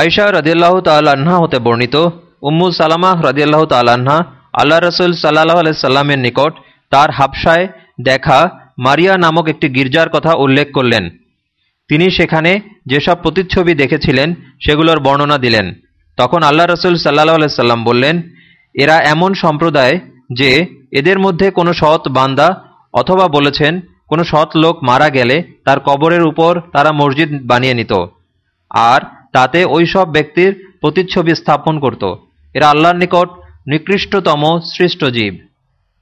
আয়সা রদিয়াল্লাহ তাল্লাহা হতে বর্ণিত, উম্মু সালামাহ রদিয়াল্লাহ তাল্লাহা আল্লাহ রসুল সাল্লাহ সাল্লামের নিকট তার হাবসায় দেখা মারিয়া নামক একটি গির্জার কথা উল্লেখ করলেন। তিনি সেখানে যেসব প্রতিচ্ছবি দেখেছিলেন, সেগুলোর বর্ণনা দিলেন। তখন আল্লাহ রসুল সাল্লাহ সাল্লাম বললেন, এরা এমন সম্প্রদায় যে এদের মধ্যে কোনো সৎ বান্দা অথবা বলেছেন, কোনো সৎ লোক মারা গেলে তার কবরের উপর তারা মসজিদ বানিয়ে নিত। আর তাতে ওই সব ব্যক্তির প্রতিচ্ছবি স্থাপন করত। এরা আল্লাহর নিকট নিকৃষ্টতম সৃষ্ট জীব।